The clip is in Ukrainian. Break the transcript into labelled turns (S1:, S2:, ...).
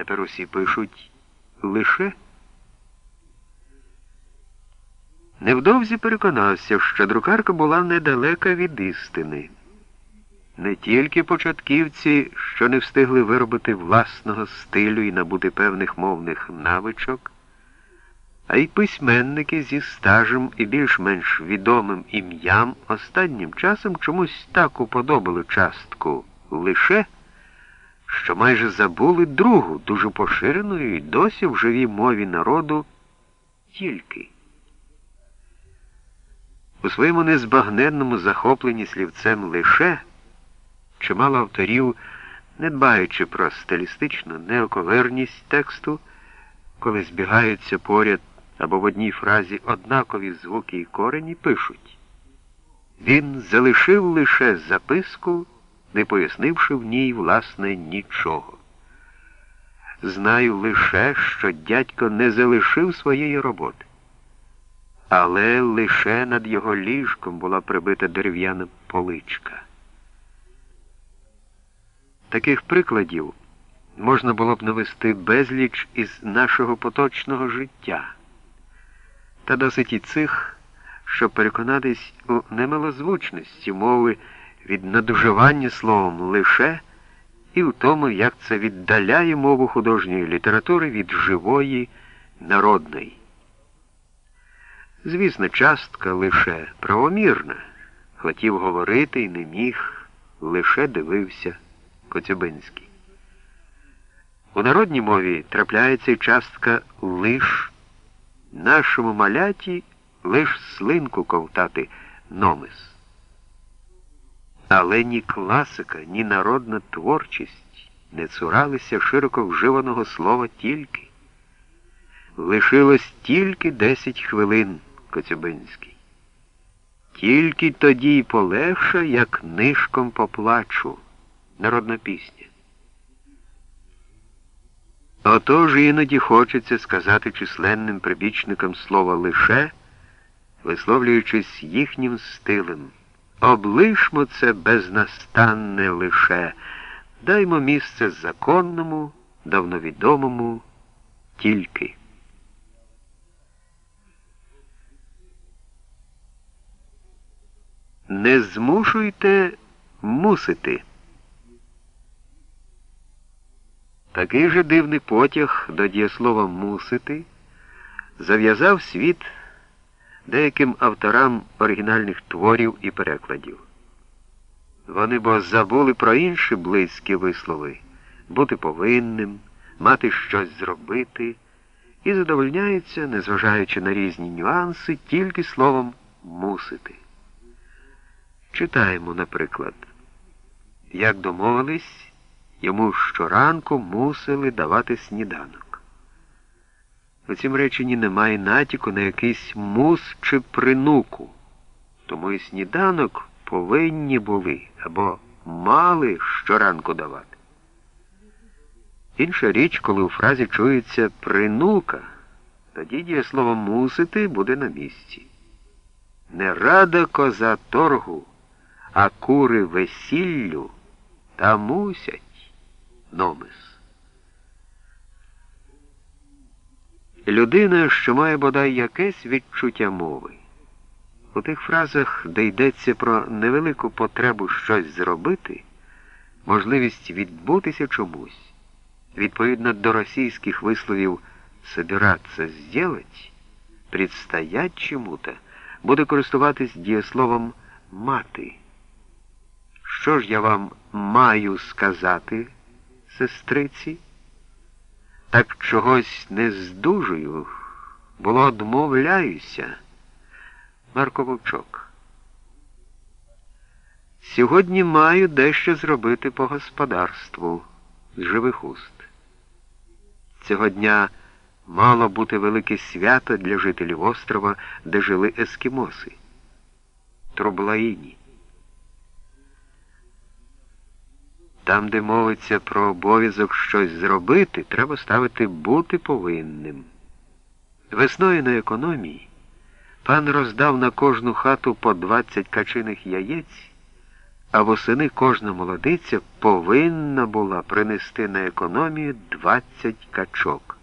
S1: Тепер усі пишуть лише. Невдовзі переконався, що друкарка була недалека від істини. Не тільки початківці, що не встигли виробити власного стилю і набути певних мовних навичок, а й письменники зі стажем і більш-менш відомим ім'ям останнім часом чомусь так уподобали частку лише, що майже забули другу, дуже поширену і досі в живій мові народу тільки. У своєму незбагненному захопленні слівцем лише чимало авторів, не дбаючи про стилістичну неоковерність тексту, коли збігаються поряд або в одній фразі однакові звуки і корені, пишуть. Він залишив лише записку, не пояснивши в ній, власне, нічого. Знаю лише, що дядько не залишив своєї роботи але лише над його ліжком була прибита дерев'яна поличка. Таких прикладів можна було б навести безліч із нашого поточного життя, та досить і цих, щоб переконатись у немилозвучності мови від надуживання словом лише і в тому, як це віддаляє мову художньої літератури від живої народної. Звісно, частка лише правомірна. Хотів говорити і не міг, лише дивився Коцюбинський. У народній мові трапляється й частка лиш. Нашому маляті лиш слинку ковтати номис. Але ні класика, ні народна творчість не цуралися широко вживаного слова тільки. Лишилось тільки десять хвилин. Коцюбинський. Тільки тоді й полегша, як нишком поплачу. Народна пісня. Отож іноді хочеться сказати численним прибічникам слова лише, висловлюючись їхнім стилем. Облишмо це безнастанне лише, даймо місце законному, давновідомому тільки. Не змушуйте мусити. Такий же дивний потяг до дієслова мусити зав'язав світ деяким авторам оригінальних творів і перекладів. Вони бо забули про інші близькі вислови бути повинним, мати щось зробити, і задовольняються, незважаючи на різні нюанси, тільки словом мусити. Читаємо, наприклад, як домовились, йому щоранку мусили давати сніданок. У цім реченні немає натяку на якийсь мус чи принуку, тому і сніданок повинні були або мали щоранку давати. Інша річ, коли у фразі чується принука, тоді дієслово мусити буде на місці. Не рада коза торгу а кури весіллю та мусять номис. Людина, що має бодай якесь відчуття мови. У тих фразах, де йдеться про невелику потребу щось зробити, можливість відбутися чомусь, відповідно до російських висловів «собираться сделать», «предстоять чому-то, буде користуватись дієсловом мати. Що ж я вам маю сказати, сестриці? Так чогось не здужую, було одмовляюся. Марко Вовчок. Сьогодні маю дещо зробити по господарству з живих уст. Цього дня мало бути велике свято для жителів острова, де жили ескімоси. Трублаїні. Там, де мовиться про обов'язок щось зробити, треба ставити бути повинним. Весною на економії пан роздав на кожну хату по 20 качиних яєць, а восени кожна молодиця повинна була принести на економію 20 качок.